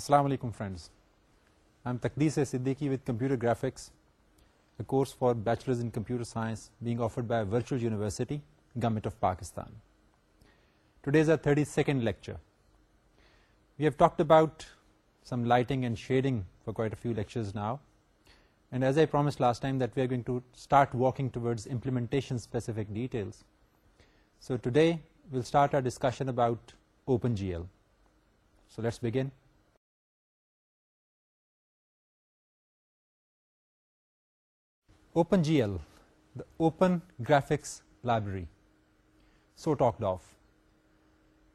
السلام علیکم friends I am Taqdees Siddiqui see with computer graphics for bachelors in computer university government of Pakistan today's is thirty second lecture we have talked about some lighting shading for I promise last specific details so today OpenGL, the Open Graphics Library, so talked of,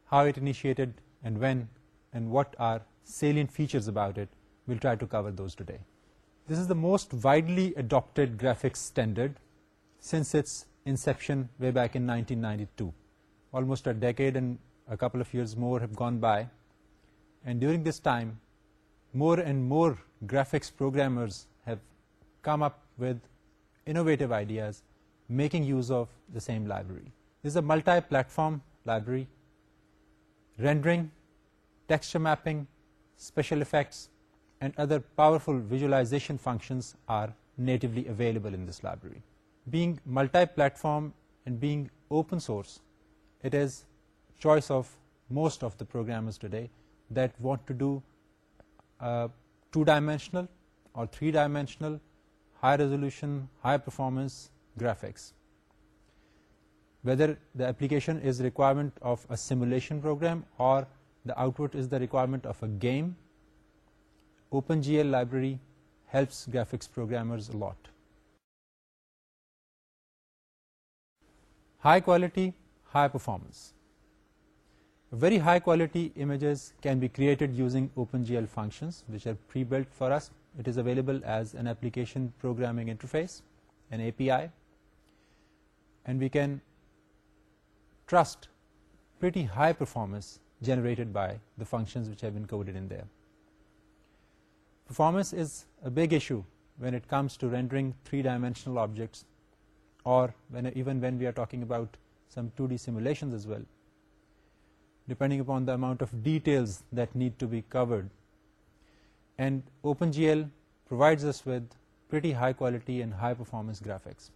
how it initiated and when and what are salient features about it. We'll try to cover those today. This is the most widely adopted graphics standard since its inception way back in 1992. Almost a decade and a couple of years more have gone by, and during this time more and more graphics programmers have come up with innovative ideas, making use of the same library. This is a multi-platform library. Rendering, texture mapping, special effects, and other powerful visualization functions are natively available in this library. Being multi-platform and being open source, it is the choice of most of the programmers today that want to do uh, two-dimensional or three-dimensional high resolution, high performance graphics. Whether the application is the requirement of a simulation program or the output is the requirement of a game, OpenGL library helps graphics programmers a lot. High quality, high performance. Very high quality images can be created using OpenGL functions, which are pre-built for us. It is available as an application program we can trust ویٹی high performance generated by the functioned performance is a big issue when it comes to rendering three dimensional objects اور and OpenGL provides us with pretty high quality and high performance graphics.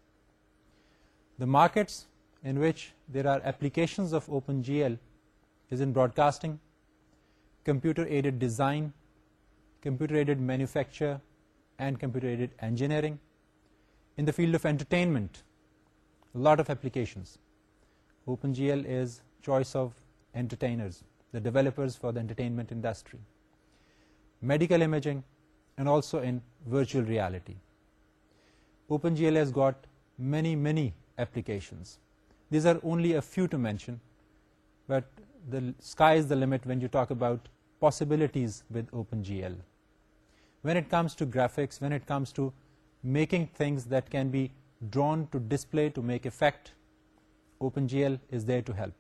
The markets in which there are applications of OpenGL is in broadcasting, computer aided design, computer aided manufacture, and computer aided engineering. In the field of entertainment, a lot of applications. OpenGL is choice of entertainers, the developers for the entertainment industry medical imaging, and also in virtual reality. OpenGL has got many applications. These are only a few to mention, but the sky is the limit when you talk about possibilities with OpenGL. When it comes to graphics, when it comes to making things that can be drawn to display to make effect, OpenGL is there to help.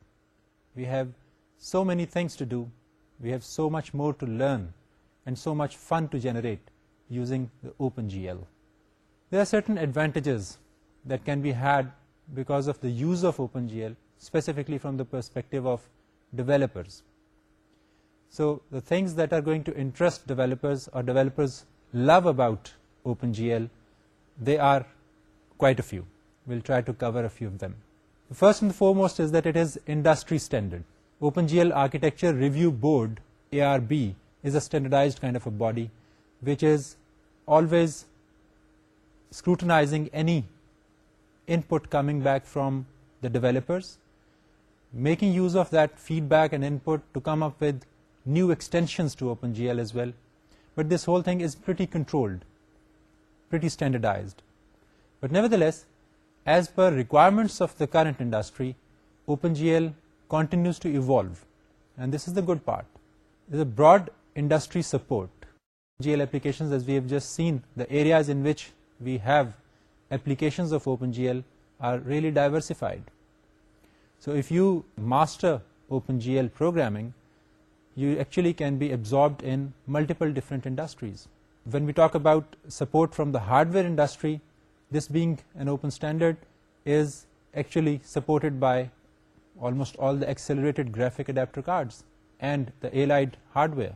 We have so many things to do, we have so much more to learn and so much fun to generate using the OpenGL. There are certain advantages that can be had because of the use of OpenGL, specifically from the perspective of developers. So the things that are going to interest developers or developers love about OpenGL, they are quite a few. We'll try to cover a few of them. The first and the foremost is that it is industry standard. OpenGL Architecture Review Board, ARB, is a standardized kind of a body which is always scrutinizing any input coming back from the developers, making use of that feedback and input to come up with new extensions to OpenGL as well. But this whole thing is pretty controlled, pretty standardized. But nevertheless, as per requirements of the current industry, OpenGL continues to evolve, and this is the good part. There's a broad industry support. GL applications, as we have just seen, the areas in which we have applications of OpenGL are really diversified. So if you master OpenGL programming, you actually can be absorbed in multiple different industries. When we talk about support from the hardware industry, this being an open standard is actually supported by almost all the accelerated graphic adapter cards and the allied hardware.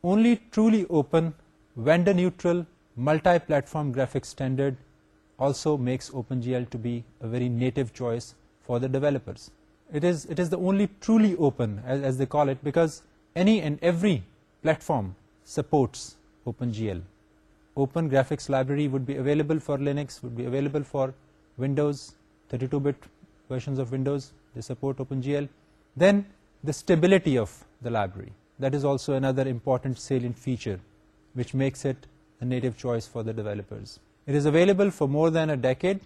Only truly open vendor neutral multi platform open as they call it because any and every platform supports open G L open graphics library would be available for would be available for Windows thirty two they support open G L then the stability of the library That is also another important salient feature which makes it a native choice for the developers. It is available for more than a decade.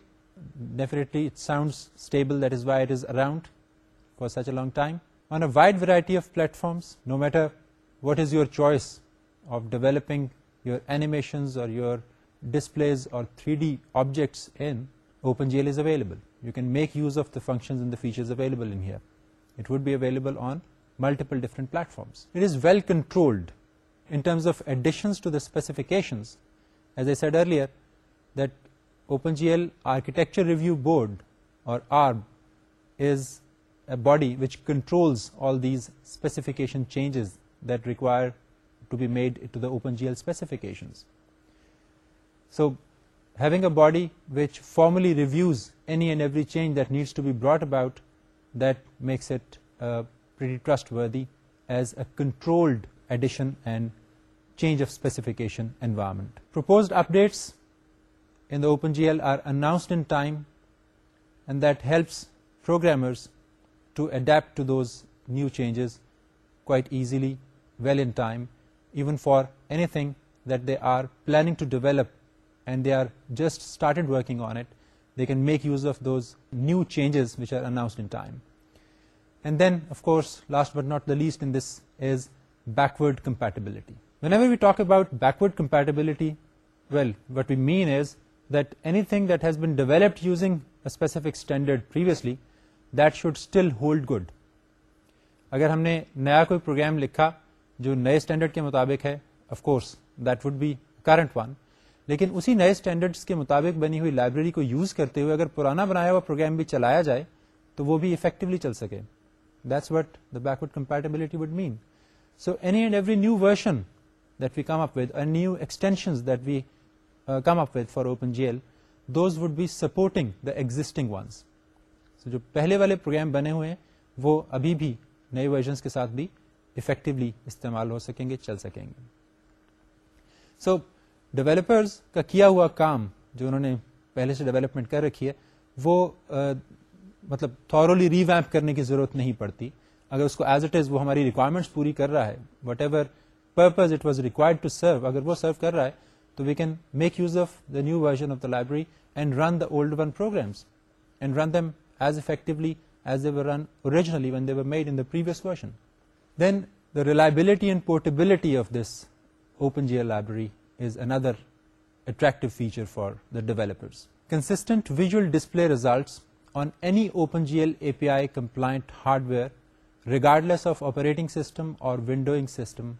Definitely it sounds stable, that is why it is around for such a long time. On a wide variety of platforms, no matter what is your choice of developing your animations or your displays or 3D objects in, OpenGL is available. You can make use of the functions and the features available in here. It would be available on multiple different platforms well control review board body all these specification changes that require to be made open G L specification so ہیوگ a body which formally reviews any and every change that needs to be brought about that makes it pretty trustworthy as a controlled addition and change of specification environment. Proposed updates in the OpenGL are announced in time, and that helps programmers to adapt to those new changes quite easily, well in time, even for anything that they are planning to develop and they are just started working on it. They can make use of those new changes which are announced in time. Least in this is backward compatibility well what meant any things lead اگر ہم نے نیا کوئی programme لکھا جو نئے standard کے مطابق ہے لیکن اسی نئے اسٹینڈرڈس کے مطابق بنی ہوئی لائبریری کو یوز کرتے ہوئے اگر پرانا بنایا ہوا پروگرام بھی چلایا جائے تو وہ بھی افیکٹولی چل سکے جو پہلے والے پروگرام بنے ہوئے وہ ابھی بھی نئے ورژنس کے ساتھ بھی افیکٹولی استعمال ہو سکیں گے چل سکیں گے سو ڈیولپرز کا کیا ہوا کام جو انہوں نے پہلے سے ڈیولپمنٹ کر رکھی ہے وہ uh, مطلب تھورلی ریویپ کرنے کی ضرورت نہیں پڑتی اگر اس کو ایز اٹ از وہ ہماری ریکوائرمنٹس پوری کر رہا ہے what ever purpose it was required to serve اگر وہ سرو کر رہا ہے تو we can make use of the new version of the library and run the old one programs and run run them as as effectively originally made in the previous version then the reliability and portability of this open G L library is another attractive feature for the constant visual display results on open G L A P I compliant hardware or of system system اور windowing system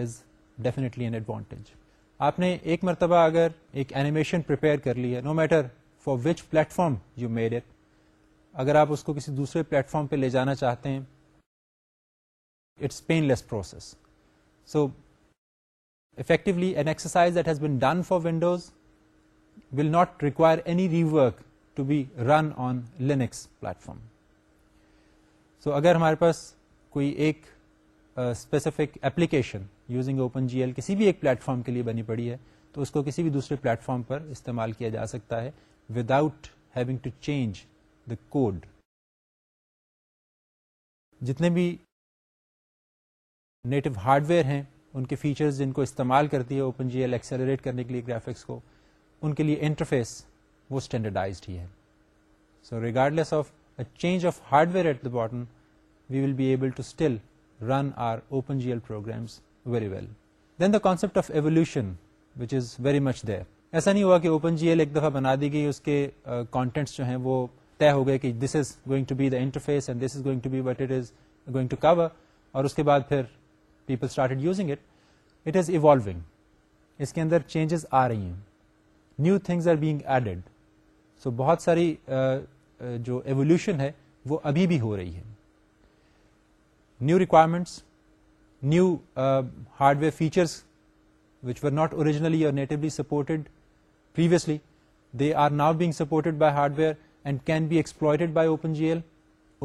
از ڈیفینےج آپ نے ایک مرتبہ اگر ایک animation لی ہے no matter for which platform you made it اگر آپ اس کو کسی دوسرے پلیٹ فارم پہ لے جانا چاہتے ہیں it's painless process so effectively an exercise that has been done for Windows will not require any rework to be run on Linux platform so اگر ہمارے پاس کوئی ایک specific application using open G L کسی بھی ایک plate form کے لیے بنی پڑی ہے تو اس کو کسی بھی دوسرے پلیٹ فارم پر استعمال کیا جا سکتا ہے without having to change the code جتنے بھی نیٹو ہارڈ ویئر ہیں ان کے فیچرز جن کو استعمال کرتی ہے اوپن جی ایل ایکسلریٹ کرنے کے لیے گرافکس کو ان کے لیے انٹرفیس وہ اسٹینڈرڈائزڈ ہی ہے so regardless of a change of hardware at the bottom we will be able to still run our open G L programs very well then the concept of evolution which is very much there ایسا نہیں ہوا کہ open G L ایک دفعہ بنا دی گئی اس کے contents جو ہیں وہ طے ہو گئے کہ this is going to be the interface and this is going to be it is going to cover اور اس کے بعد پھر people started using it it is evolving اس کے اندر چینجز آ رہی ہیں new things are being added so بہت ساری جو ایولیوشن ہے وہ ابھی بھی ہو رہی ہے new requirements new hardware features which were not originally or natively supported previously they are now being supported by hardware and can be exploited by open G L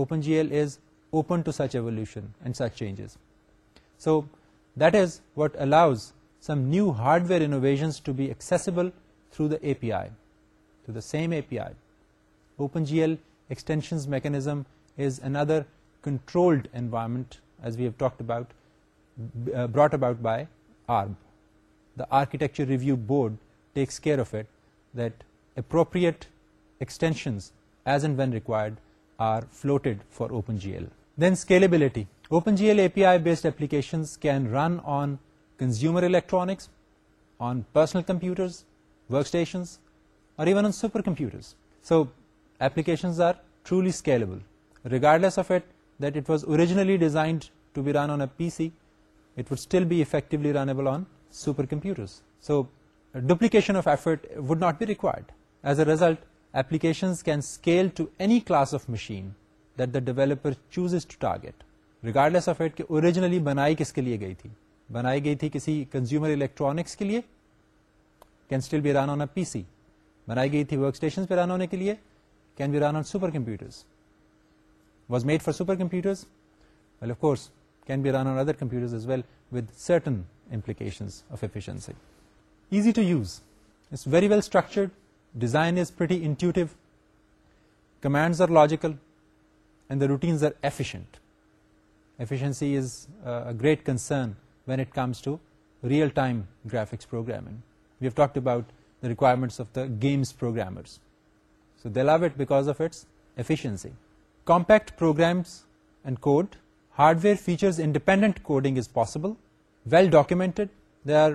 open G L is open to such evolution and such changes so that is what allows some new hardware innovations to be accessible through the A P I to the same API. OpenGL extensions mechanism is another controlled environment, as we have talked about, uh, brought about by ARB. The Architecture Review Board takes care of it, that appropriate extensions as and when required are floated for OpenGL. Then scalability. OpenGL API based applications can run on consumer electronics, on personal computers, workstations, even super computers are truly scalable regardless was اور developer choose is to target regardless effortlessly بنائی کس کے لیے گئی تھی بنائی گئی تھی کسی کنزیومر الیکٹرانکس کے لیے can still be run on a P C بنائی گئی تھی ورک اسٹیشن پہ رن ہونے کے لیے can be run on super super was made for well of course can be run on other computer easy to use it's very well structured design is pretty intuitive commands are logical and the routines are efficient efficiency is great concern when it comes to real time graphics program about requirements of the games programmers دیکھ it's efficiency compact programs and code hardware features in dependent coding is possible well documented there are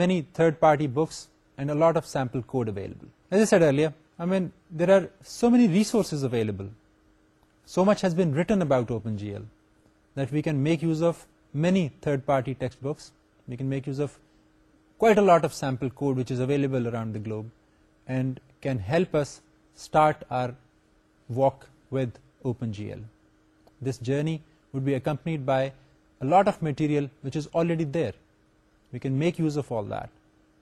many third party books and of sample code available available so much has been written about open G L that we can make use of main third party text books make use of quite a lot of sample code which is available around the globe and can help us start our walk with OpenGL. This journey would be accompanied by a lot of material which is already there. We can make use of all that,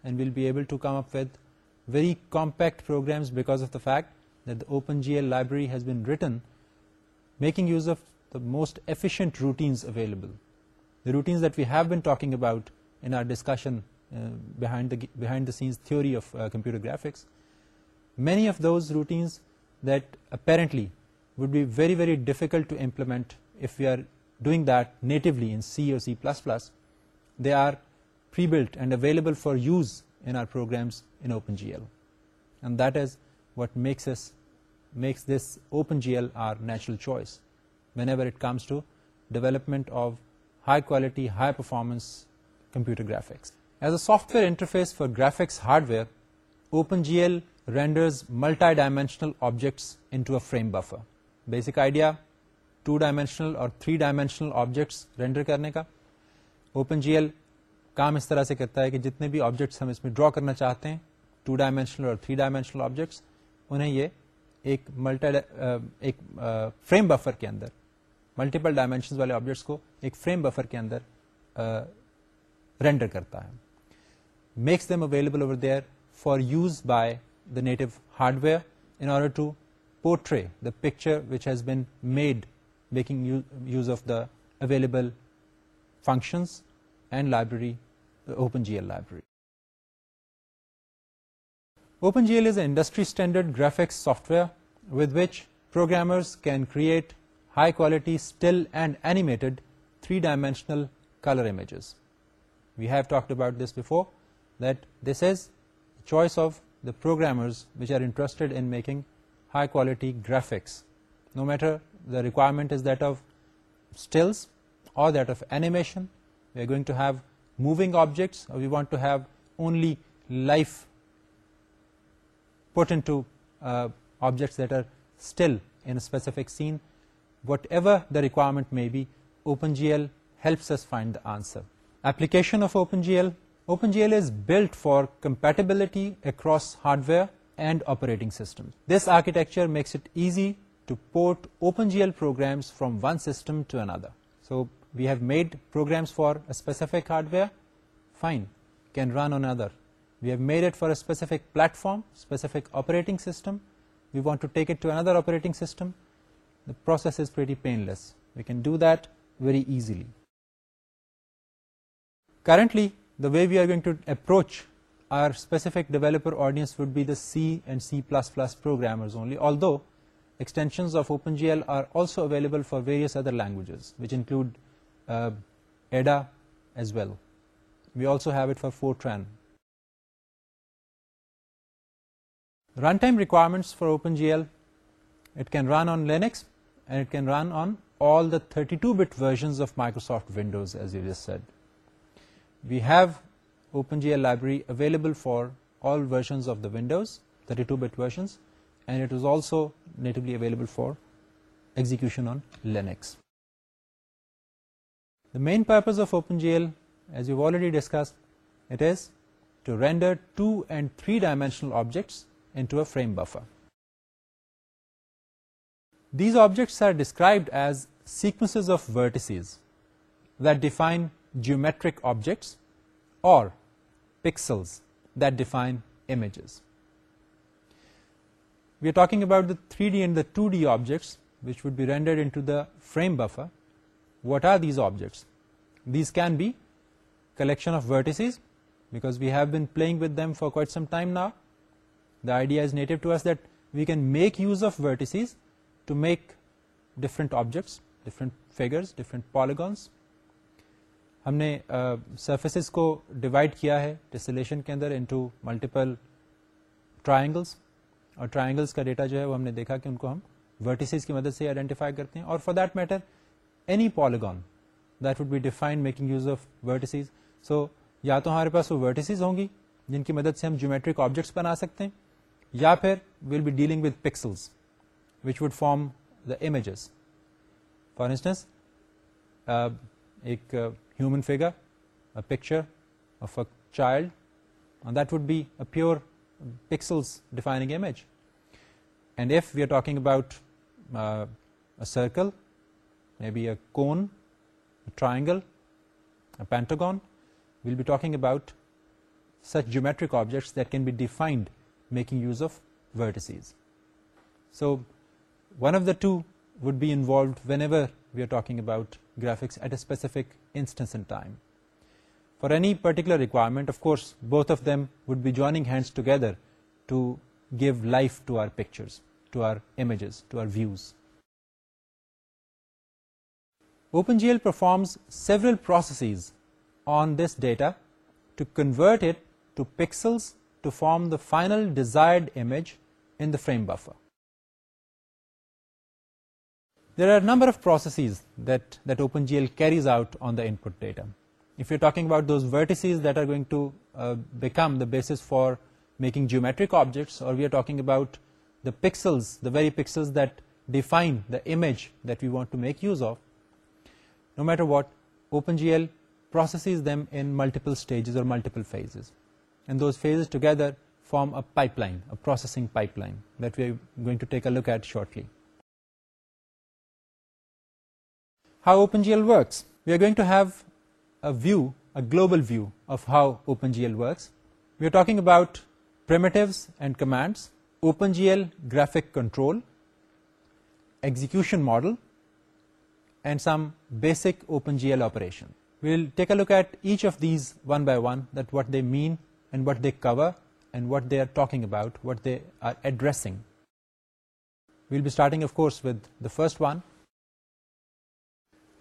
and we'll be able to come up with very compact programs because of the fact that the OpenGL library has been written making use of the most efficient routines available. The routines that we have been talking about in our discussion behind the scenes theory of uh, computer graphics. Many of those routines that apparently would be very, very difficult to implement if we are doing that natively in C or C++, they are pre-built and available for use in our programs in OpenGL, and that is what makes this OpenGL our natural choice whenever it comes to development of high quality, high performance computer graphics. As a software interface for graphics hardware open G L renders multi dimensional objects into a frame buffer basic idea two dimensional اور three dimensional objects render کرنے کا open G L کام اس طرح سے کرتا ہے کہ جتنے بھی آبجیکٹس ہم اس میں ڈرا کرنا چاہتے ہیں ٹو ڈائمینشنل اور تھری ڈائمینشنل آبجیکٹس انہیں یہ ایک ملٹا ایک فریم بفر کے اندر ملٹیپل ڈائمینشن والے آبجیکٹس کو ایک فریم بفر کے اندر رینڈر کرتا ہے makes them available over there for use by the native hardware in order to portray the picture which has been made, making use of the available functions and library, the OpenGL library. OpenGL is an industry standard graphics software with which programmers can create high quality still and animated 3-dimensional color images. We have talked about this before that this is the choice of the programmers which are interested in making high quality graphics, no matter the requirement is that of stills or that of animation. We are going to have moving objects, or we want to have only life put into uh, objects that are still in a specific scene. Whatever the requirement may be, OpenGL helps us find the answer. Application of OpenGL OpenGL is built for compatibility across hardware and operating systems. This architecture makes it easy to port OpenGL programs from one system to another. So we have made programs for a specific hardware, fine, can run on another. We have made it for a specific platform, specific operating system. We want to take it to another operating system. The process is pretty painless. We can do that very easily. Currently, the way we are going to approach our specific developer audience would be the C and C++ programmers only, although extensions of OpenGL are also available for various other languages, which include Ada uh, as well. We also have it for Fortran. Runtime requirements for OpenGL: it can run on Linux and it can run on all the 32-bit versions of Microsoft Windows, as you just said. We have OpenGL library available for all versions of the Windows 32-bit versions, and it is also natively available for execution on Linux. The main purpose of OpenGL, as we've already discussed, it is to render 2- and 3-dimensional objects into a frame buffer. These objects are described as sequences of vertices that define geometric objects or pixels that define images. We are talking about the 3D and the 2D objects which would be rendered into the frame buffer. What are these objects? These can be collection of vertices, because we have been playing with them for quite some time now. The idea is native to us that we can make use of vertices to make different objects, different figures, different polygons, ہم نے surfaces کو divide کیا ہے ڈسلیشن کے اندر into multiple triangles اور triangles کا data جو ہے وہ ہم نے دیکھا کہ ان کو ہم ورٹیسیز کی مدد سے آئیڈینٹیفائی کرتے ہیں اور for that matter any polygon that would be define making use of vertices so یا تو ہمارے پاس وہ ورٹیسیز ہوں گی جن کی مدد سے ہم جیومیٹرک آبجیکٹس بنا سکتے ہیں یا پھر well be dealing with pixels which would form the images for instance ایک human figure, a picture of a child, and that would be a pure pixels defining image. And if we are talking about uh, a circle, maybe a cone, a triangle, a pentagon, we will be talking about such geometric objects that can be defined making use of vertices. So one of the two would be involved whenever we are talking about graphics at a specific instance in time. For any particular requirement, of course, both of them would be joining hands together to give life to our pictures, to our images, to our views. OpenGL performs several processes on this data to convert it to pixels to form the final desired image in the frame buffer. There are a number of processes that OpenGL carries out on the input data. If you're talking about those vertices that are going to uh, become the basis for making geometric objects, or we are talking about the pixels, the very pixels that define the image that we want to make use of, no matter what, OpenGL processes them in multiple stages or multiple phases, and those phases together form a pipeline, a processing pipeline that we are going to take a look at shortly. How open G L was we are going to have global G L we are talked command open G L graphic control model and some basic open G L operation at each of these one by one that they mean and what they cover and what they are talk about what they are addressing well be starting one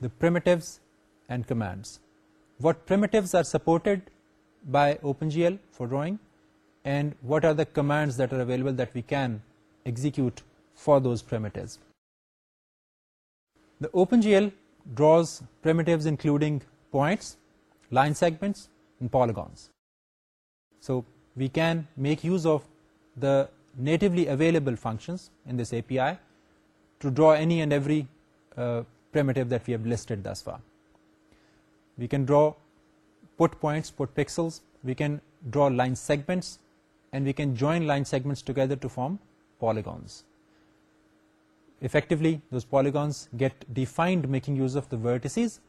the primitives and commands. What primitives are supported by OpenGL for drawing, and what are the commands that are available that we can execute for those primitives. The OpenGL draws primitives including points, line segments, and polygons. So we can make use of the natively available functions in this API to draw any and every uh, primitive that we have listed thus far. We can draw put points, put pixels, we can draw line segments, and we can join line segments together to form polygons. Effectively, those polygons get defined making use of the vertices,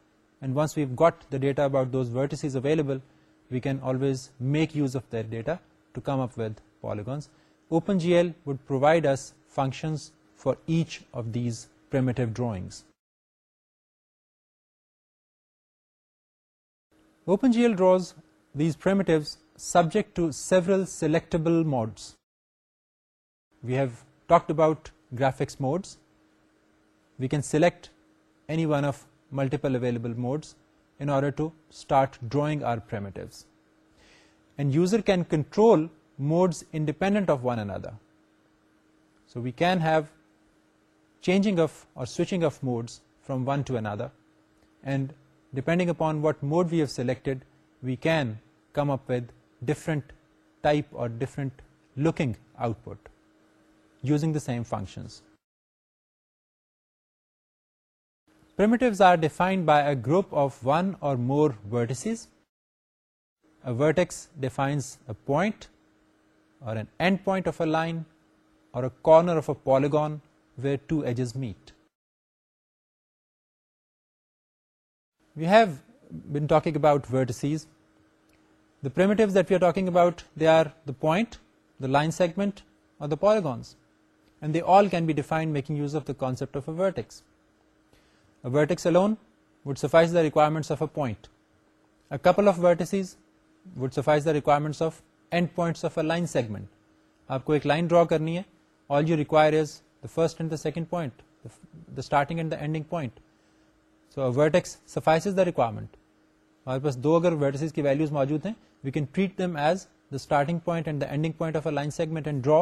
and once we've got the data about those vertices available, we can always make use of their data to come up with polygons. OpenGL would provide us functions for each of these primitive drawings. OpenGL draws these primitives subject to several selectable modes. We have talked about graphics modes. We can select any one of multiple available modes in order to start drawing our primitives. And user can control modes independent of one another. So we can have changing of or switching of modes from one to another, and depending upon what mode view selected we can come up with different type or different looking output using the same function per defined by a group of one or مورٹیس وسائنز or two edges meat we've been talk about about segment اور ایک line draw کرنی ہے all you requires the first end the سیکنڈنگ and داڈنگ so suffice the requirement ہمارے پاس دو اگر کی ویلوز موجود ہیں we can treat them as the starting point and point of a line segment and draw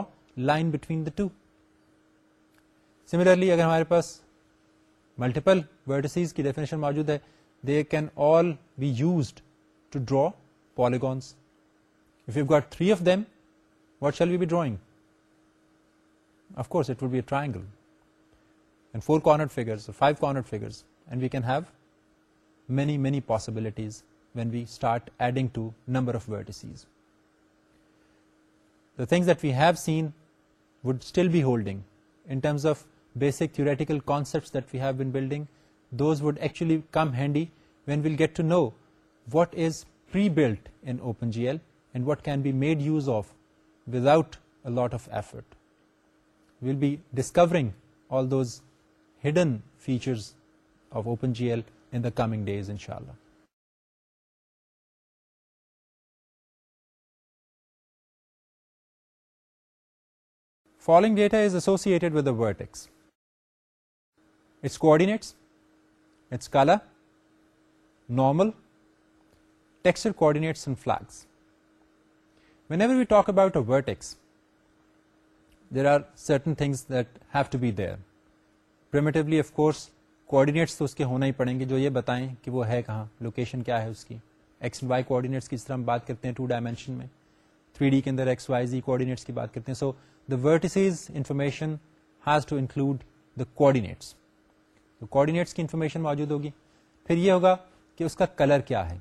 line between the two similarly اگر ہمارے پاس ملٹیپل ویٹسیز کی ڈیفینیشن موجود ہے they can all be used to draw polygons if you got three of them what shall we be drawing course it be a triangle and four corner figures five corner figures and we can have many possibilities when we start adding to number of vertices. The things that we have seen would still be holding in terms of basic theoretical concepts that we have been building. Those would actually come handy when we'll get to know what is pre-built in OpenGL and what can be made use of without a lot of effort. We'll be discovering all those hidden features open G L in the coming days ان شاء اللہ following data vertex coordinates it's call normal texture coordinates in flags when ever we talk about there are certain things that have to bear پر of course تو اس کے ہونا ہی پڑیں گے جو یہ بتائیں کہ وہ ہے کہاں لوکیشن کیا ہے اس کی ایکس وائی کوآڈینیٹس کی طرح ہم بات کرتے ہیں ٹو ڈائمینشن میں تھری ڈی کے اندر ایکس وائی زی کی بات کرتے ہیں so the the information has to include تو کوآڈینیٹس کی انفارمیشن موجود ہوگی پھر یہ ہوگا کہ اس کا کلر کیا ہے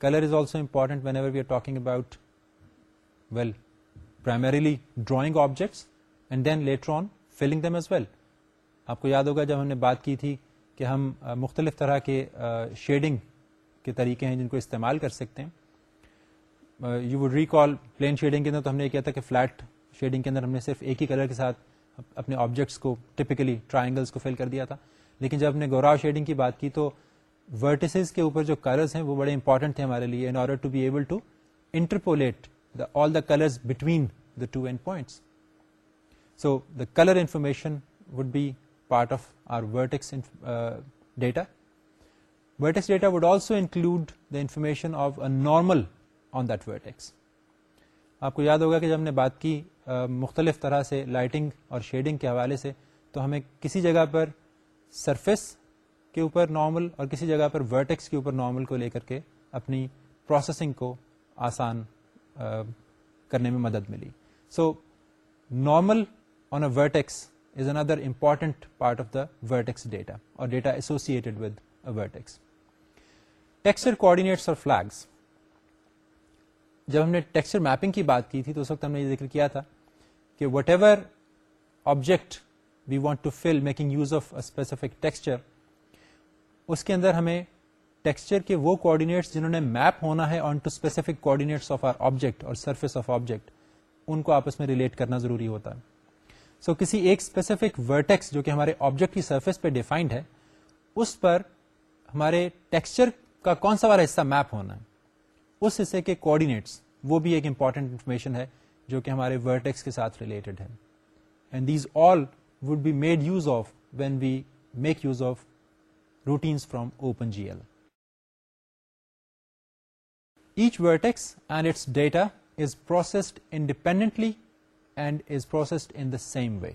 colour is also important when ever we are talking about well primarily drawing objects and then later on filling them as well آپ کو یاد ہوگا جب ہم نے بات کی تھی کہ ہم مختلف طرح کے شیڈنگ کے طریقے ہیں جن کو استعمال کر سکتے ہیں you would recall plain shading کے اندر اندر تو ہم ہم نے نے کیا تھا کہ فلیٹ شیڈنگ کے کے صرف ایک ہی کلر ساتھ اپنے آبجیکٹس کو ٹپکلی ٹرائنگلس کو فل کر دیا تھا لیکن جب ہم نے گورا شیڈنگ کی بات کی تو ورٹیسز کے اوپر جو کلرز ہیں وہ بڑے امپورٹنٹ تھے ہمارے لیے in order to to be able interpolate the the all colours between the two end points so the colour information would be part of our vertex data vertex data would also include the information of a normal on that vertex آپ کو یاد ہوگا کہ جب ہم نے بات کی مختلف طرح سے لائٹنگ اور شیڈنگ کے حوالے سے تو ہمیں کسی جگہ پر سرفیس کے اوپر نارمل اور کسی جگہ پر ورٹیکس کے اوپر نارمل کو لے کر کے اپنی پروسیسنگ کو آسان کرنے میں مدد ملی so normal on a vertex اندر important part of the vertex data اور ڈیٹا وقت ہم نے یہ ذکر کیا تھا کہ whatever object we want to fill making use specific texture اس کے اندر ہمیں ٹیکسچر کے وہ کوآڈینیٹس جنہوں نے میپ ہونا ہے سرفیس آف آبجیکٹ ان کو آپس میں ریلیٹ کرنا ضروری ہوتا ہے سو کسی ایک اسپیسیفک ورٹیکس جو کہ ہمارے آبجیکٹ کی سرفیس پہ ڈیفائنڈ ہے اس پر ہمارے ٹیکسچر کا کون سا والا حصہ میپ ہونا ہے اس حصے کے کوڈینیٹس وہ بھی ایک امپورٹنٹ انفارمیشن ہے جو کہ ہمارے ورٹیکس کے ساتھ ریلیٹڈ ہے and these all would be made use of when we make use of routines from open G L each vertex and its data is processed independently and is processed in the same way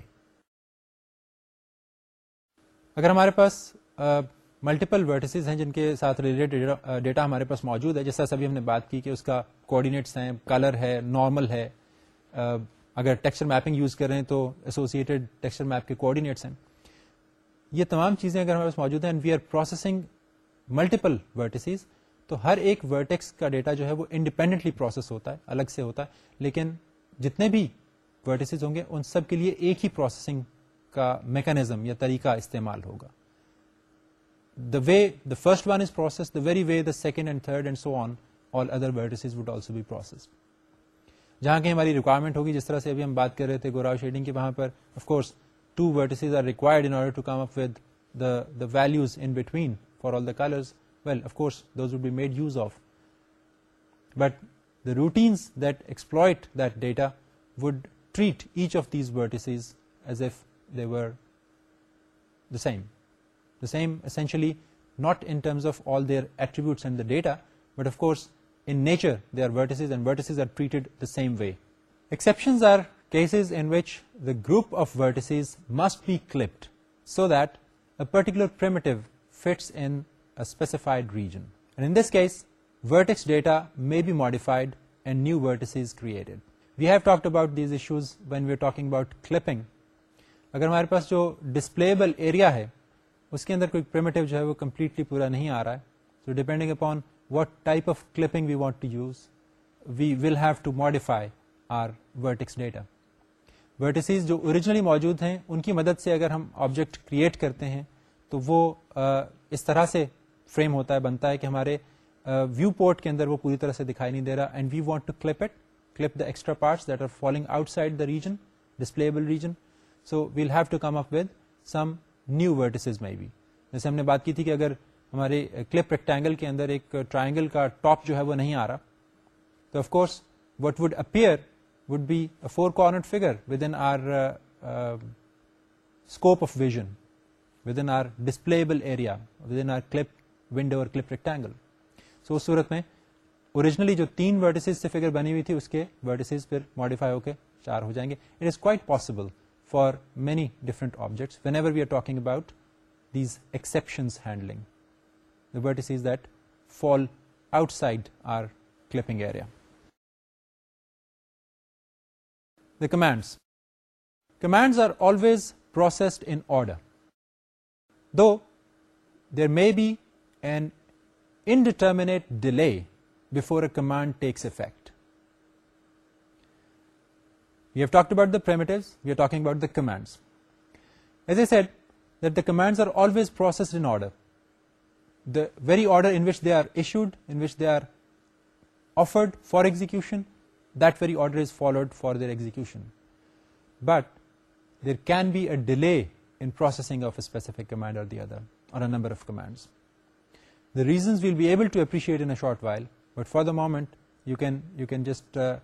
اگر ہمارے پاس multiple vertices ہیں جن کے ساتھ related data ہمارے پاس موجود ہے جیسا سبھی ہم نے بات کی کہ اس کا کوآڈینیٹس ہیں کلر ہے نارمل ہے اگر ٹیکسچر میپنگ یوز کریں تو ایسوسیٹڈ ٹیکسچر میپ کے کوآڈینیٹس ہیں یہ تمام چیزیں اگر ہمارے پاس موجود ہیں we are processing multiple vertices تو ہر ایک ورٹیکس کا ڈیٹا جو ہے وہ انڈیپینڈنٹلی پروسیس ہوتا ہے الگ سے ہوتا ہے لیکن جتنے بھی ورٹیسز ہوں گے ان سب کے لیے ایک ہی پروسیسنگ کا میکنیزم یا طریقہ استعمال ہوگا the way the first one is process the the very way second and third and so on all other vertices would also be process جہاں بھی ہماری ریکوائرمنٹ ہوگی جس طرح سے ابھی ہم بات کر رہے تھے گوراؤ شیڈنگ کی وہاں پر of course two two vertices are required in in order come up with the the the values between for all colours well proteins دیکپ data would treat each of these ورٹیم same as not ones of all their attribute data but of course way exceptions each group of vertices must be clipped so that a پرٹیکولرفائڈ regions case vertex data may be modified and نیوسیز created we have talk about these issues when we are talking about clipping اگر ہمارے پاس جو ڈسپلیبل area ہے اس کے اندر کوئی primitive جو ہے وہ کمپلیٹلی پورا نہیں آ رہا ہے so depending upon what type of clipping we want to use we will have to modify our vertex data vertices جو اوریجنلی موجود ہیں ان کی مدد سے اگر ہم آبجیکٹ کریٹ کرتے ہیں تو وہ اس طرح سے فریم ہوتا ہے بنتا ہے کہ ہمارے ویو پورٹ کے اندر وہ پوری طرح سے دکھائی نہیں دے رہا and we want to clip it region display کا ٹاپ جو ہے وہ نہیں آ رہا تو of course what would appear would be four corner our displayable area میں اوریجنلی جو تین ویڈیسیز سے فگر بنی ہوئی تھی اس کے ویڈیسیز پھر ماڈیفائی ہو کے چار ہو جائیں گے it is quite possible for many different objects when ever we are talking about these exceptions handling the words that fall outside our clipping area the commands commands are always processed in order though there may be an indeterminate delay four a command takes effect you if talk about about the command a داڈسڈ order very order دیری order is followed for دگزیک but there can be a delay in processing the number of command the reasons will be ایبلشیٹ while But for the moment, you can just uh,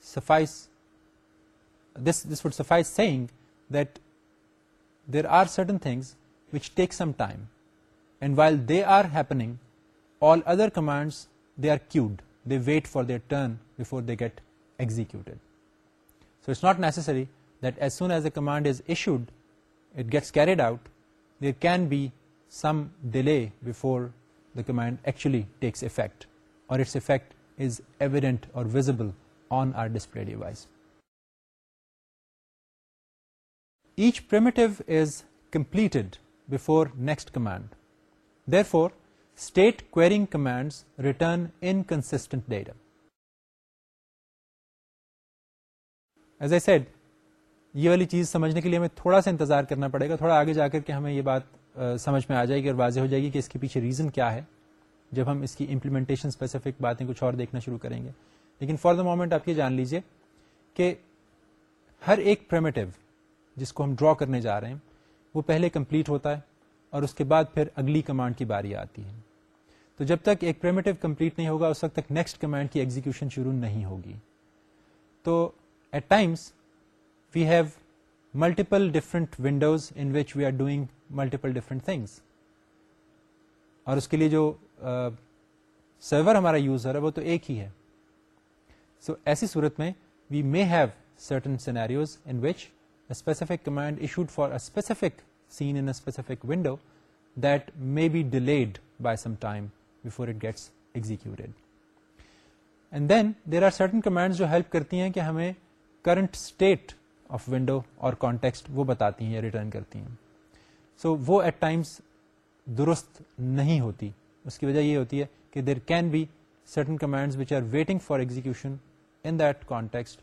suffice. This would suffice saying that there are certain things which take some time, and while they are happening, all other commands, they are queued. They wait for their turn before they get executed. So it's not necessary that as soon as the command is issued, it gets carried out. There can be some delay before the command actually takes effect. اور its effect is evident اور visible on our display device each primitive is completed before next command there four state command return in constant ڈیڈم as a said یہ والی چیز سمجھنے کے لیے ہمیں تھوڑا سا انتظار کرنا پڑے گا تھوڑا آگے جا کر کے ہمیں یہ بات سمجھ میں آ جائے گی اور واضح ہو جائے گی کہ اس کے پیچھے ریزن کیا ہے جب ہم اس کی امپلیمنٹیشن اسپیسیفک باتیں کچھ اور دیکھنا شروع کریں گے لیکن فار دا مومنٹ آپ یہ جان لیجیے اور اس کے بعد پھر اگلی کمانڈ کی باری آتی ہے تو جب تک ایک پریمیٹو کمپلیٹ نہیں ہوگا اس وقت تک نیکسٹ کمانڈ کی ایگزیکیوشن شروع نہیں ہوگی تو at times we have multiple different windows in which we are doing multiple different things اور اس کے لیے جو سرور ہمارا یوزر ہے وہ تو ایک ہی ہے سو ایسی صورت میں we may have certain scenarios for specific scene in specific window that may be delayed by some time before it gets executed and then there are certain command جو ہیلپ کرتی ہیں کہ ہمیں کرنٹ اسٹیٹ آف ونڈو اور context وہ بتاتی ہیں یا ریٹرن کرتی ہیں سو so, وہ ایٹ ٹائمس درست نہیں ہوتی اس کی وجہ یہ ہوتی ہے کہ there can be certain command which are waiting for execution in that context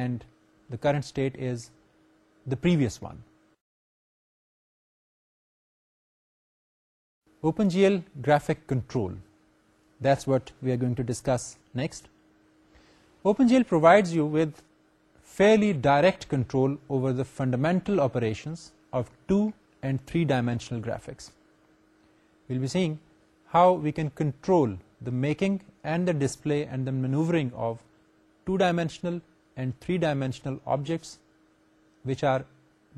and the current state is the previous one open G L graphic control that's what we are going to discuss next open G L provide you with fairly direct control over the fundamental operation of two and three dimensional graphics will be سیگ how we can control the making and the display and the maneuvering of two-dimensional and three-dimensional objects which are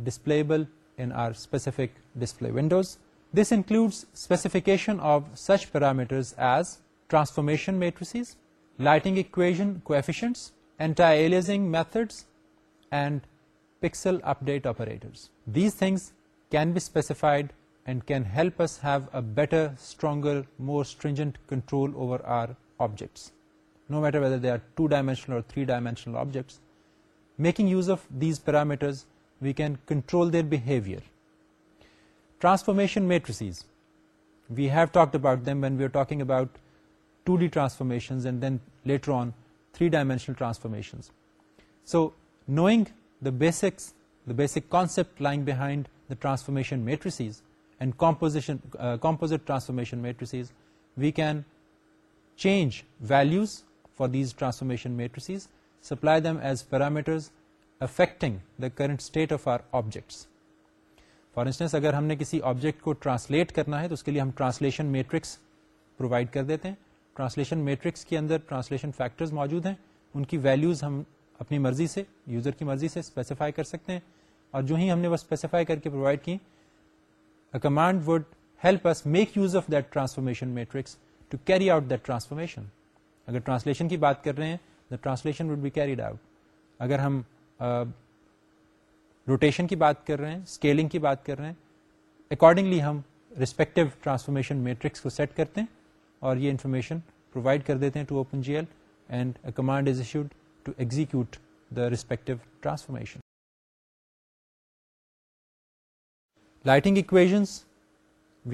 displayable in our specific display windows. This includes specification of such parameters as transformation matrices, lighting equation coefficients, anti-aliasing methods, and pixel update operators. These things can be specified and can help us have a better, stronger, more stringent control over our objects, no matter whether they are two-dimensional or three-dimensional objects. Making use of these parameters, we can control their behavior. Transformation matrices, we have talked about them when we were talking about 2D transformations and then later on three-dimensional transformations. So knowing the basic concept lying behind the transformation matrices and composition composite transformation matrices we can change values for these transformation matrices supply them as parameters affecting the current state of our objects for for اگر ہم نے کسی object کو translate کرنا ہے تو اس کے لیے ہم ٹرانسلیشن میٹرکس پرووائڈ کر دیتے ہیں ٹرانسلیشن میٹرکس کے اندر ٹرانسلیشن فیکٹرز موجود ہیں ان کی ہم اپنی مرضی سے یوزر کی مرضی سے اسپیسیفائی کر سکتے ہیں اور جو ہی ہم نے وہ اسپیسیفائی کر کے پرووائڈ کی command would help us make use of that transformation matrix to carry out that transformation اگر ٹرانسلیشن کی بات کر رہے ہیں the translation would be carried out اگر ہم روٹیشن uh, کی بات کر رہے ہیں اسکیلنگ کی بات کر رہے ہیں اکارڈنگلی ہم ریسپیکٹو ٹرانسفارمیشن میٹرکس کو سیٹ کرتے ہیں اور یہ انفارمیشن پرووائڈ کر دیتے ہیں to open G L and a command is issued to execute the respective transformation values uh,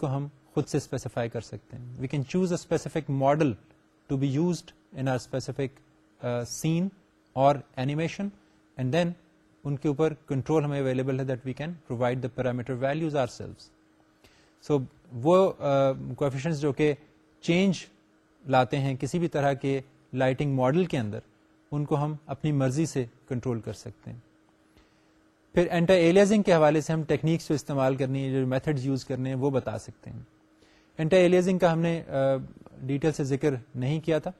کو ہم خود سے اسپیسیفائی کر سکتے ہیں we can choose a specific model to be use انفک سین اور اویلیبل ہے پیرامیٹر ویلوز سو وہ کوفیشنس جو کہ چینج لاتے ہیں کسی بھی طرح کے لائٹنگ ماڈل کے اندر ان کو ہم اپنی مرضی سے کنٹرول کر سکتے ہیں پھر اینٹا ایلیزنگ کے حوالے سے ہم ٹیکنیکس جو استعمال کرنی ہے جو میتھڈ یوز کرنے ہیں وہ بتا سکتے ہیں اینٹا ایلیزنگ کا ہم نے ڈیٹیل سے ذکر نہیں کیا تھا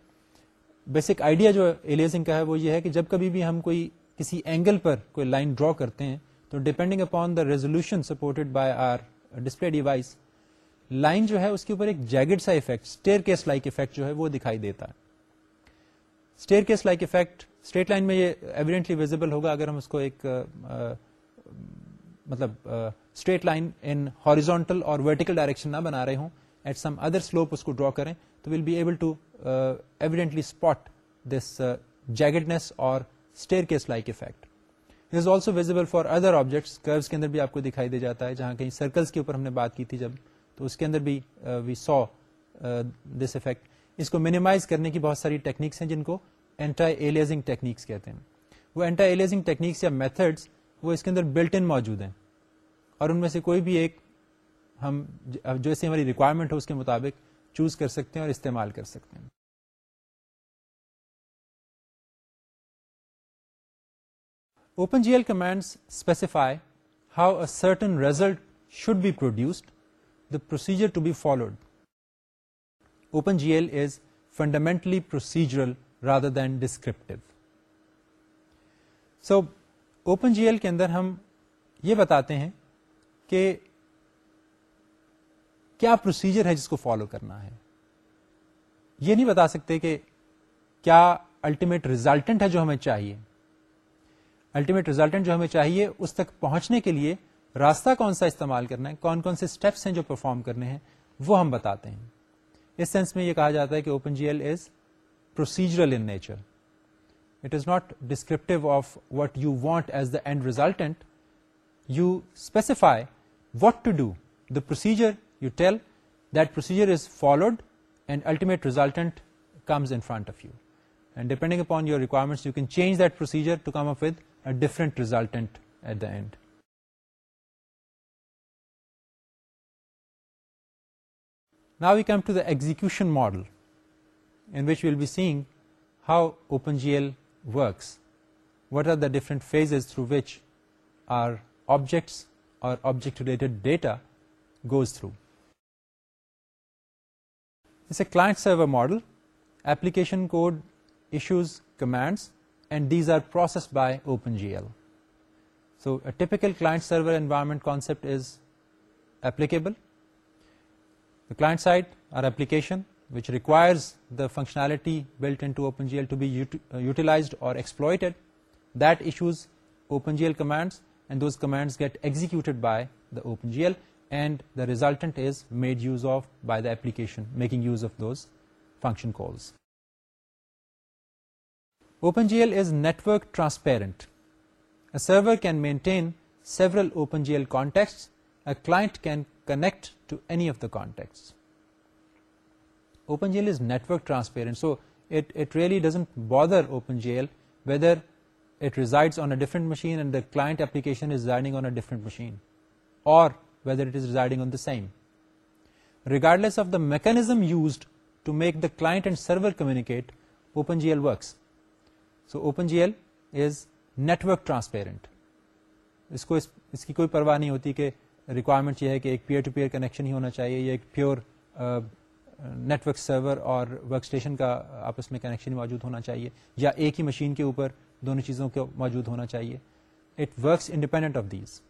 بیسک آئیڈیا جو ایلیزنگ کا ہے وہ یہ ہے کہ جب کبھی بھی ہم کوئی کسی اینگل پر کوئی لائن ڈرا کرتے ہیں تو depending upon the resolution supported by our display device line جو ہے اس کے اوپر ایک جیگڈ سا effect staircase like effect جو ہے وہ دکھائی دیتا ہے staircase like effect straight line میں یہ ایویڈینٹلی ویزیبل ہوگا اگر ہم اس کو ایک مطلب اسٹریٹ لائن ان ہاریزونٹل اور ورٹیکل ڈائریکشن نہ بنا رہے ہوں ایٹ سم ادر سلوپ اس کو ڈرا کریں تو well be able to evidently spot this jaggedness اور staircase like effect it is also visible for other objects curves کے اندر بھی آپ کو دکھائی دے جاتا ہے جہاں کہیں سرکلس کے اوپر ہم نے بات کی تھی جب تو اس کے اندر بھی وی سو دس افیکٹ اس کو مینیمائز کرنے کی بہت ساری ٹیکنیکس ہیں جن کو اینٹا ایلیزنگ ٹیکنیکس کہتے ہیں وہ اینٹا ایلیزنگ ٹیکنیکس یا میتھڈس وہ اس کے اندر بلٹ ان موجود ہیں اور ان میں سے کوئی بھی ایک ہم ایسی ہماری ریکوائرمنٹ ہو اس کے مطابق چوز کر سکتے ہیں اور استعمال کر سکتے ہیں open G L commands specify how a certain result should be produced procedure to be followed open G L is fundamentally procedural rather than ڈسکرپٹ so open G L کے اندر ہم یہ بتاتے ہیں کہ کیا پروسیجر ہے جس کو فالو کرنا ہے یہ نہیں بتا سکتے کہ کیا الٹیمیٹ ریزلٹنٹ ہے جو ہمیں چاہیے الٹیمیٹ ریزلٹنٹ جو ہمیں چاہیے اس تک پہنچنے کے لیے راستہ کون سا استعمال کرنا ہے کون کون سے اسٹیپس ہیں جو پرفارم کرنے ہیں وہ ہم بتاتے ہیں اس سینس میں یہ کہا جاتا ہے کہ open G L is procedural in nature it is not descriptive of what you want as the end resultant you specify what to do the procedure you tell that procedure is followed and ultimate resultant comes in front of you and depending upon your requirements you can change that procedure to come up with different resultant at the end Now we come to the execution model, in which we will be seeing how OpenGL works. What are the different phases through which our objects or object related data goes through. It's a client server model. Application code issues commands, and these are processed by OpenGL. So a typical client server environment concept is applicable. The client side, our application, which requires the functionality built into OpenGL to be uh, utilized or exploited, that issues OpenGL commands, and those commands get executed by the OpenGL, and the resultant is made use of by the application, making use of those function calls. OpenGL is network transparent. A server can maintain several OpenGL contexts client connect to any of the کاٹور different machine or mechanism used to make the client server communicate open G L works so open G L is network transparent اس کو اس کی کوئی پرواہ نہیں ہوتی کہ ریکوائرمنٹ یہ ہے کہ ایک پیئر ٹو پیئر کنیکشن ہی ہونا چاہیے یہ ایک پیور نیٹ ورک سرور اور آپس میں کنیکشن موجود ہونا چاہیے یا ایک ہی مشین کے اوپر دونوں چیزوں کو موجود ہونا چاہیے it works independent of these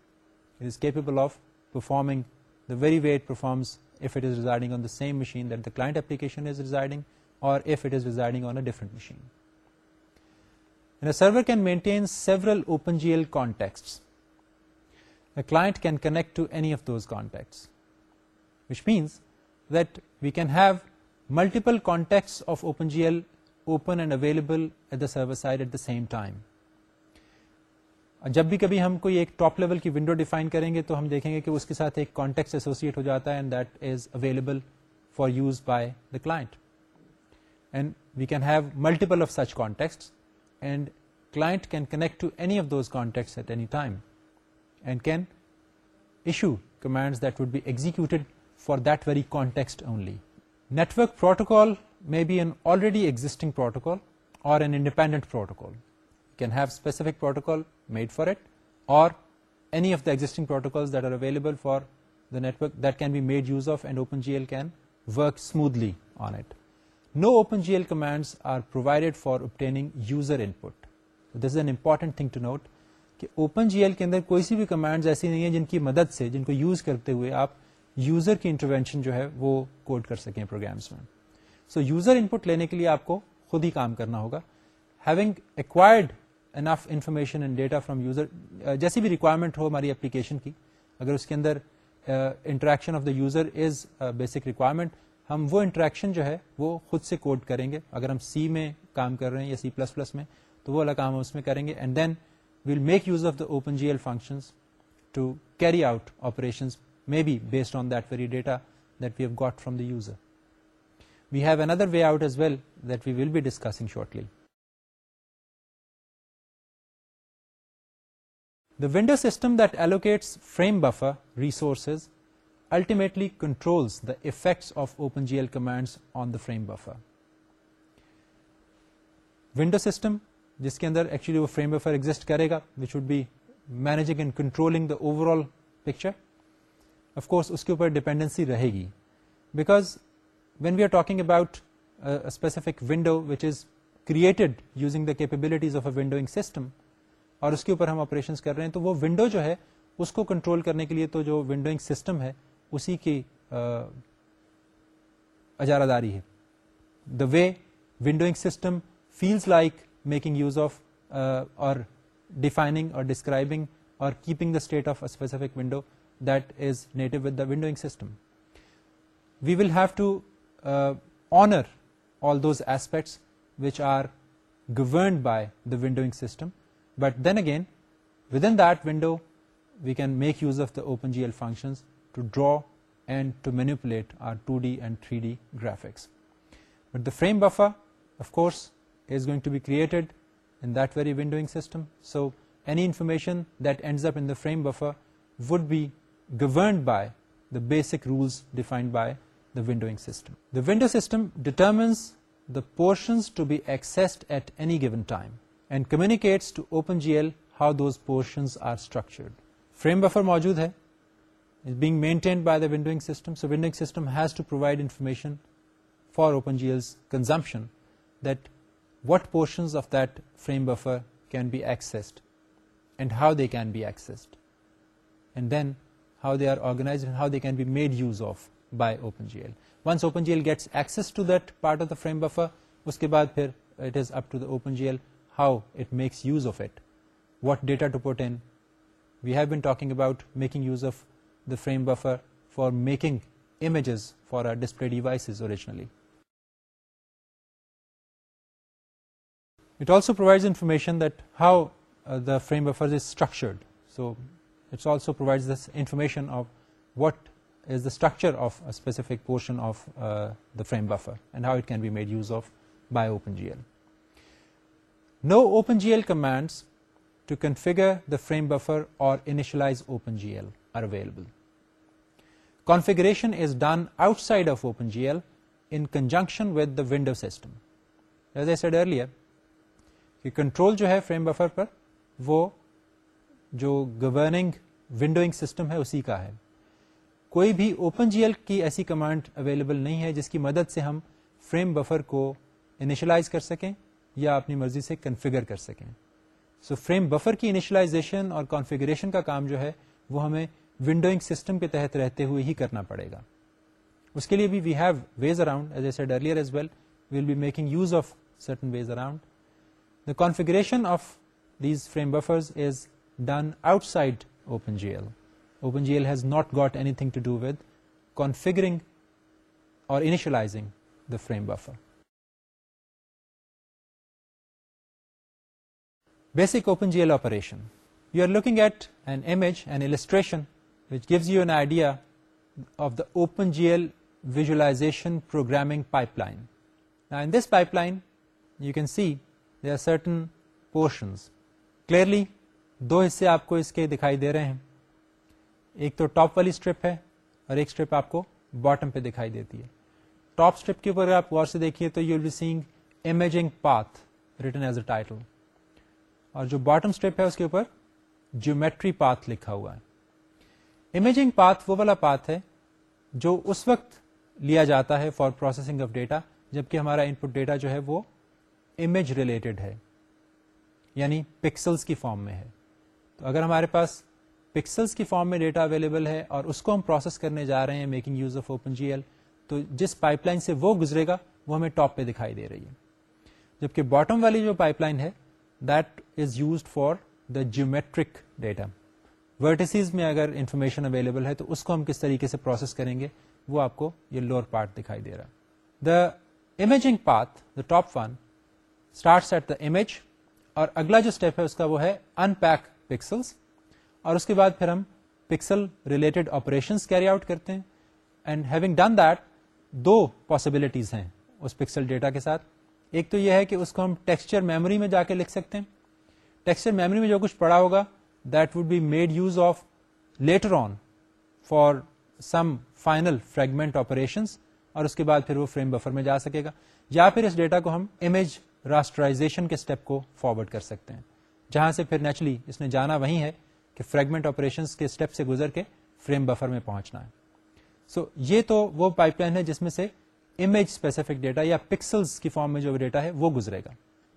it is capable of performing the very wait performance residing on the same machine client اپلیکیشنگ or if it is residing on a different machine can maintain several open G L contexts a client can connect to any of those contacts which means that we can have multiple contacts of OpenGL open and available at the server side at the same time جب بھی کبھی ہم کوئی ایک top level کی window define کریں گے تو ہم دیکھیں گے کہ اس کے ساتھ ایک کانٹیکٹ ایسوسیٹ ہو جاتا ہے and that is available for use by the client and we can have multiple of such contact and client can connect to any of those contacts at any time ری کانٹیکسٹورک protocol میں be an already existing اورن have specific protocol made for it or network that can be made use of and open G L can work smoothly on it no open G L commands are provided for obtaining user input an important thing to note کہ open G L کے اندر کوئی C بھی command ایسی نہیں ہے جن کی مدد سے جن کو یوز کرتے ہوئے آپ یوزر کی انٹروینشن جو ہے وہ کوڈ کر سکیں پروگرامس میں سو یوزر ان پٹ لینے کے لیے آپ کو خود ہی کام کرنا ہوگا ہیونگ ایکوائرڈ انف information and data from user جیسی بھی ریکوائرمنٹ ہو ہماری اپلیکیشن کی اگر اس کے اندر interaction of the user is basic requirement ہم وہ انٹریکشن جو ہے وہ خود سے کوڈ کریں گے اگر ہم سی میں کام کر رہے ہیں یا سی پلس پلس میں تو وہ والا کام اس میں کریں گے and then we will make use of the OpenGL functions to carry out operations, maybe based on that very data that we have got from the user. We have another way out as well that we will be discussing shortly. The vendor system that allocates frame buffer resources ultimately controls the effects of OpenGL commands on the frame buffer. Window system جس کے اندر actually وہ frame buffer exist کرے گا which should be managing and controlling the overall picture of course اس کے اوپر dependency رہے گی because when we are talking about specific window which is created using the capabilities of a windowing system اور اس کے اوپر ہم آپریشن کر رہے ہیں تو وہ ونڈو جو ہے اس کو کنٹرول کرنے کے لیے تو جو ونڈوئنگ سسٹم ہے اسی کی اجارہ داری ہے the way windowing system feels like making use of uh, or defining or describing or keeping the state of a specific window that is native with the windowing system. We will have to uh, honor all those aspects which are governed by the windowing system, but then again within that window we can make use of the OpenGL functions to draw and to manipulate our 2D and 3D graphics. But the frame buffer, of course, so an information would be governed by the basic rules by داڈو سسٹمسڈ at given time and communicates موجود ہے what portions of that frame buffer can be accessed and how they can be S and then how they are organise how they can be made use of by open G L once open G L gets to there of the frame buffer اس کے بعد اپن G L how it makes use of it what data we have been talk about making use of the frame buffer for making images for display devices originally it also provides information portion of the frame buffer and how can be made use of by open G L know open G L commands to configure the frame buffer اور initialize open G L available configuration is done outside of open G L in conjunction with the window system کہ control جو ہے frame buffer پر وہ جو governing ونڈوئنگ system ہے اسی کا ہے کوئی بھی اوپن جی ایل کی ایسی کمانڈ اویلیبل نہیں ہے جس کی مدد سے ہم فریم بفر کو انیشلائز کر سکیں یا اپنی مرضی سے کنفیگر کر سکیں سو فریم بفر کی انیشلائزیشن اور کانفیگریشن کا کام جو ہے وہ ہمیں ونڈوئنگ سسٹم کے تحت رہتے ہوئے ہی کرنا پڑے گا اس کے لیے بھی we have ways ways around as earlier we'll we'll be making use of certain around The configuration of these frame buffers is done outside OpenGL. OpenGL has not got anything to do with configuring or initializing the frame buffer. Basic OpenGL operation. You are looking at an image, an illustration, which gives you an idea of the OpenGL visualization programming pipeline. Now in this pipeline, you can see certain portions clearly دو حصے آپ کو اس کے دکھائی دے رہے ہیں ایک تو ٹاپ والی اسٹرپ ہے اور ایک اسٹرپ آپ کو باٹم پہ دکھائی دیتی ہے ٹاپ اسٹرپ کے اوپر آپ غور سے دیکھیے تو you be imaging path written as a title اور جو باٹم اسٹرپ ہے اس کے اوپر جیومیٹری پاتھ لکھا ہوا ہے امیجنگ پاتھ وہ والا پاتھ ہے جو اس وقت لیا جاتا ہے فار پروسیسنگ آف ڈیٹا جبکہ ہمارا ان پٹ ڈیٹا جو ہے وہ امیج ریلیٹڈ ہے یعنی پکسلس کی فارم میں ہے تو اگر ہمارے پاس پکسلس کی فارم میں ڈیٹا اویلیبل ہے اور اس کو ہم پروسیس کرنے جا رہے ہیں making use of open G L تو جس پائپ لائن سے وہ گزرے گا وہ ہمیں ٹاپ پہ دکھائی دے رہی ہے جبکہ باٹم والی جو پائپ لائن ہے that is used for the geometric data vertices میں اگر انفارمیشن اویلیبل ہے تو اس کو ہم کس طریقے سے پروسیس کریں گے وہ آپ کو یہ لوور پارٹ دکھائی دے رہا the imaging path the top one اور اگلا جو اسٹیپ ہے اس کا وہ ہے ان پیک پکسل اور اس کے بعد پھر ہم pixel related operation carry out کرتے ہیں اینڈ ہیونگ ڈن دیٹ دو پاسبلٹیز ہیں اس پکسل ڈیٹا کے ساتھ ایک تو یہ ہے کہ اس کو ہم ٹیکسچر میموری میں جا کے لکھ سکتے ہیں ٹیکسچر میموری میں جو کچھ پڑا ہوگا that would be made use of later on for some final fragment operation اور اس کے بعد پھر وہ فریم بفر میں جا سکے گا یا پھر اس ڈیٹا کو ہم امیج راسٹرائزیشن کے اسٹیپ کو فارورڈ کر سکتے ہیں جہاں سے پھر نیچرلی اس نے جانا وہی ہے کہ فریگمنٹ آپریشن کے اسٹیپ سے گزر کے فریم بفر میں پہنچنا ہے سو so, یہ تو وہ پائپ لائن ہے جس میں سے امیج اسپیسیفک ڈیٹا یا پکسل کی فارم میں جو ڈیٹا ہے وہ گزرے گا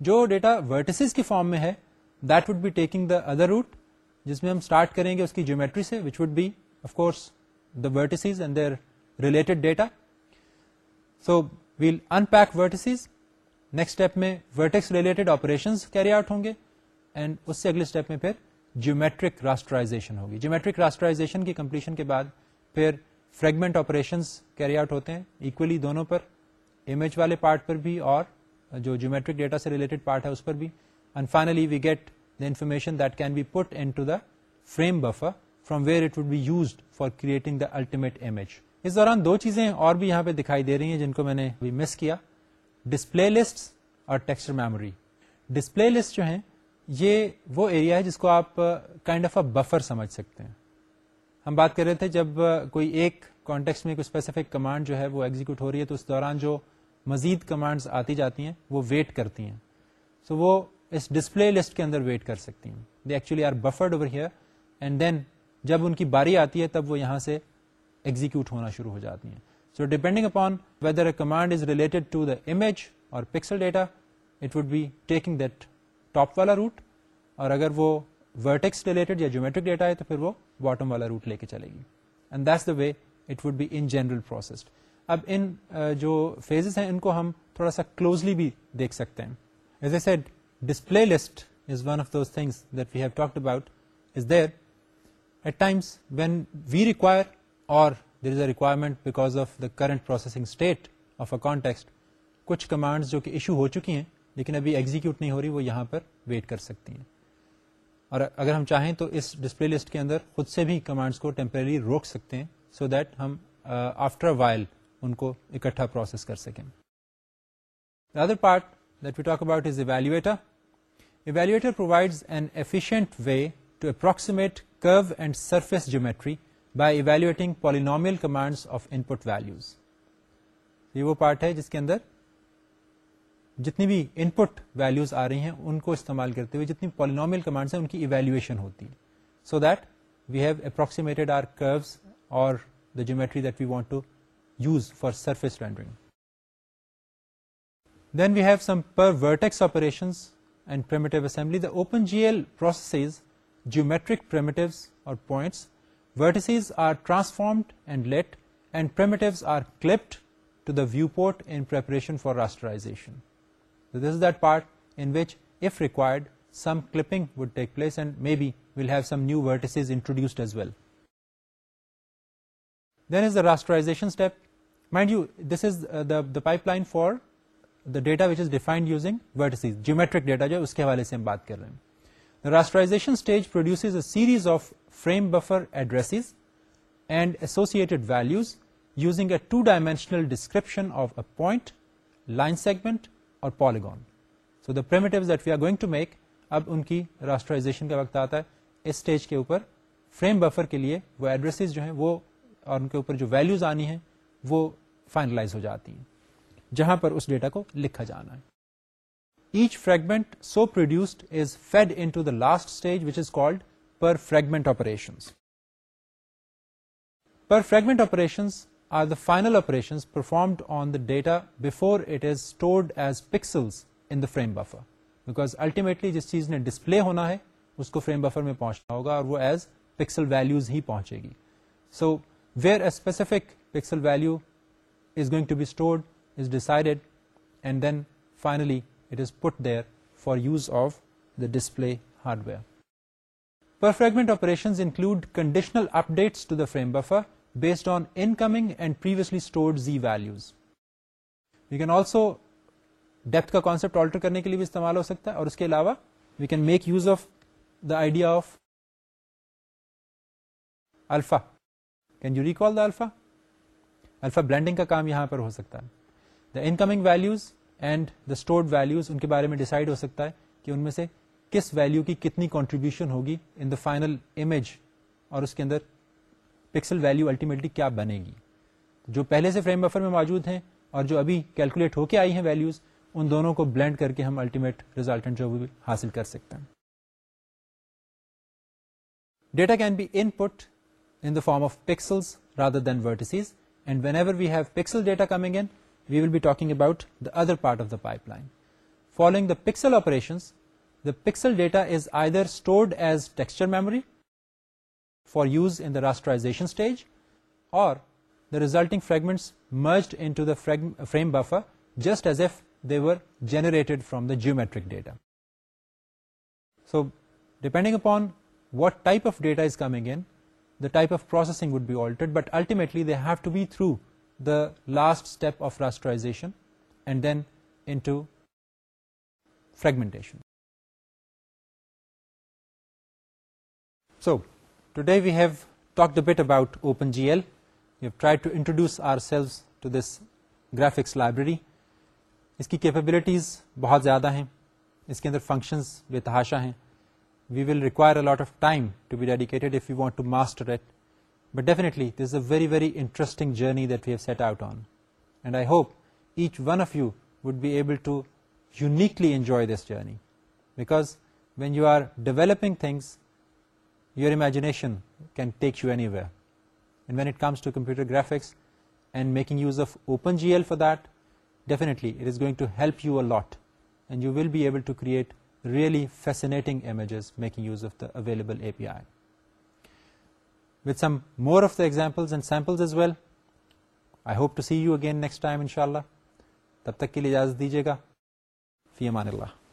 جو ڈیٹا ورٹسز کی فارم میں ہے that would be taking the other route جس میں ہم اسٹارٹ کریں گے اس کی جیومیٹری سے which would be of course the vertices and their related data so we'll unpack vertices next step میں vertex related operation carry out ہوں گے اینڈ اس سے اگلے اسٹیپ میں پھر جیومیٹرک جیومیٹرک راسٹرائزیشن راسٹرائزیشن ہوگی کی کمپلیشن کے بعد پھر فریگمنٹ آپریشن کیری آؤٹ ہوتے ہیں دونوں پر امیج والے پارٹ پر بھی اور جو جیومیٹرک ڈیٹا سے ریلیٹڈ پارٹ ہے اس پر بھی and finally we get the information that can be put into the frame buffer from where it would be use for creating the ultimate image اس دوران دو چیزیں اور بھی یہاں پہ دکھائی دے رہی ہیں جن کو میں نے مس کیا ڈسپلے لسٹ اور ٹیکسچر میموری ڈسپلے لسٹ جو ہیں یہ وہ ایریا ہے جس کو آپ کائنڈ آف اے بفر سمجھ سکتے ہیں ہم بات کر رہے تھے جب uh, کوئی ایک کانٹیکس میں کوئی اسپیسیفک کمانڈ جو ہے وہ ایگزیکیوٹ ہو رہی ہے تو اس دوران جو مزید کمانڈس آتی جاتی ہیں وہ ویٹ کرتی ہیں سو so وہ اس ڈسپلے لسٹ کے اندر ویٹ کر سکتی ہیں they actually are buffered over here and then جب ان کی باری آتی ہے تب وہ یہاں سے ایگزیکیوٹ ہونا شروع ہو جاتی ہیں depending upon whether a command is related اور pixel data taking that top والا روٹ اور اگر وہ ورٹیکس ریلیٹڈ یا جیومیٹرک ڈیٹا ہے تو باٹم والا روٹ لے کے چلے گی and the way it would be in general processed اب ان جو فیزز ہیں ان کو ہم تھوڑا سا کلوزلی بھی دیکھ سکتے ہیں there is a requirement because of the current processing state of a context کچھ کمانڈس جو کہ ایشو ہو چکی ہیں لیکن ابھی ایگزیکیوٹ نہیں ہو رہی وہ یہاں پر ویٹ کر سکتی ہیں اور اگر ہم چاہیں تو اس ڈسپلے لسٹ کے اندر خود سے بھی کمانڈس کو ٹمپرری روک سکتے ہیں سو دیٹ ہم آفٹر وائل ان کو اکٹھا پروسیس کر سکیں the other part that we talk about is evaluator evaluator provides an efficient way to approximate curve and surface geometry polynomial commands of input values یہ وہ پارٹ ہے جس کے اندر جتنی بھی ان پٹ ویلوز آ رہی ہیں ان کو استعمال کرتے ہوئے جتنی پالینومیل کمانڈس ہیں ان کی ایویلویشن ہوتی ہے so that we have approximated our curves or the geometry that we want to use for surface rendering then we have some per vertex operation and primitive assembly the open G L processes geometric primitive or points vertices are transformed and lit and are clipped in portion for rasterization some clipping would take place and may be we'll have some nuances introduced as well then is the rasterization step mind you this is pipeline for the data which is defined using geometric data جو ہے اس کے حوالے سے ہم بات کر رہے ہیں rasterization stage produce a series of frame buffer address and associated values using a two dimensional description of a point line segment or polygon so that we are going to make اب ان کی rasterization کا وقت آتا ہے stage کے اوپر frame buffer کے لیے وہ ایڈریس جو ہے وہ اور ان کے اوپر جو ویلوز آنی ہے وہ فائنلائز ہو جاتی ہیں جہاں پر اس ڈیٹا کو لکھا جانا ہے each fragment so produced is fed in last stage which is called per fragment operations per fragment operation are the final operation performed on the data before it is stored as pixel in the frame buffer because ultimately جس چیز نے display ہونا ہے اس کو frame buffer میں پہنچنا ہوگا اور وہ ایز پکسل ویلوز ہی پہنچے گی so where a specific pixel value is going to be stored is decided and then finally for use of the display hardware per fragment operation include conditional update to the frame buffer based on incoming and previously stored Z values we can also depth کا concept alter کرنے کے لیے بھی استعمال ہو سکتا ہے اور اس کے علاوہ we can make use of the idea of alpha can you recall the alpha alpha blending کا کام یہاں پر ہو سکتا ہے the incoming values and the store values ان کے بارے میں ڈیسائڈ ہو سکتا ہے کہ ان میں سے کس ویلو کی کتنی کانٹریبیوشن ہوگی ان دا فائنل امیج اور اس کے اندر پکسل ویلو الٹیمیٹلی کیا بنے گی جو پہلے سے فریم بفر میں موجود ہیں اور جو ابھی کیلکولیٹ ہو کے آئی ہیں ویلوز ان دونوں کو بلینڈ کر کے ہم الٹیمیٹ ریزلٹنٹ جو حاصل کر سکتے ہیں data can be input in the form of pixel rather than and when ever we have pixel data coming we will be talking about the other part of the pipeline. Following the pixel operations, the pixel data is either stored as texture memory for use in the rasterization stage, or the resulting fragments merged into the frame buffer just as if they were generated from the geometric data. So depending upon what type of data is coming in, the type of processing would be altered, but ultimately they have to be through last step of rasterization and then in fragmentation so today we have talk the bit about open G L try to introduce our graphics library اس کی capabilities بہت زیادہ ہیں اس کے اندر functions بے تحاشا ہیں we will require a lot of time to be dedicated if you want to master that But definitely, this is a very, very interesting journey that we have set out on. And I hope each one of you would be able to uniquely enjoy this journey. Because when you are developing things, your imagination can take you anywhere. And when it comes to computer graphics and making use of OpenGL for that, definitely it is going to help you a lot. And you will be able to create really fascinating images making use of the available API. With some more آگز samples as well I hope to see you again next time ان شاء اللہ تب تک کے لیے اجازت دیجیے گا فی امان اللہ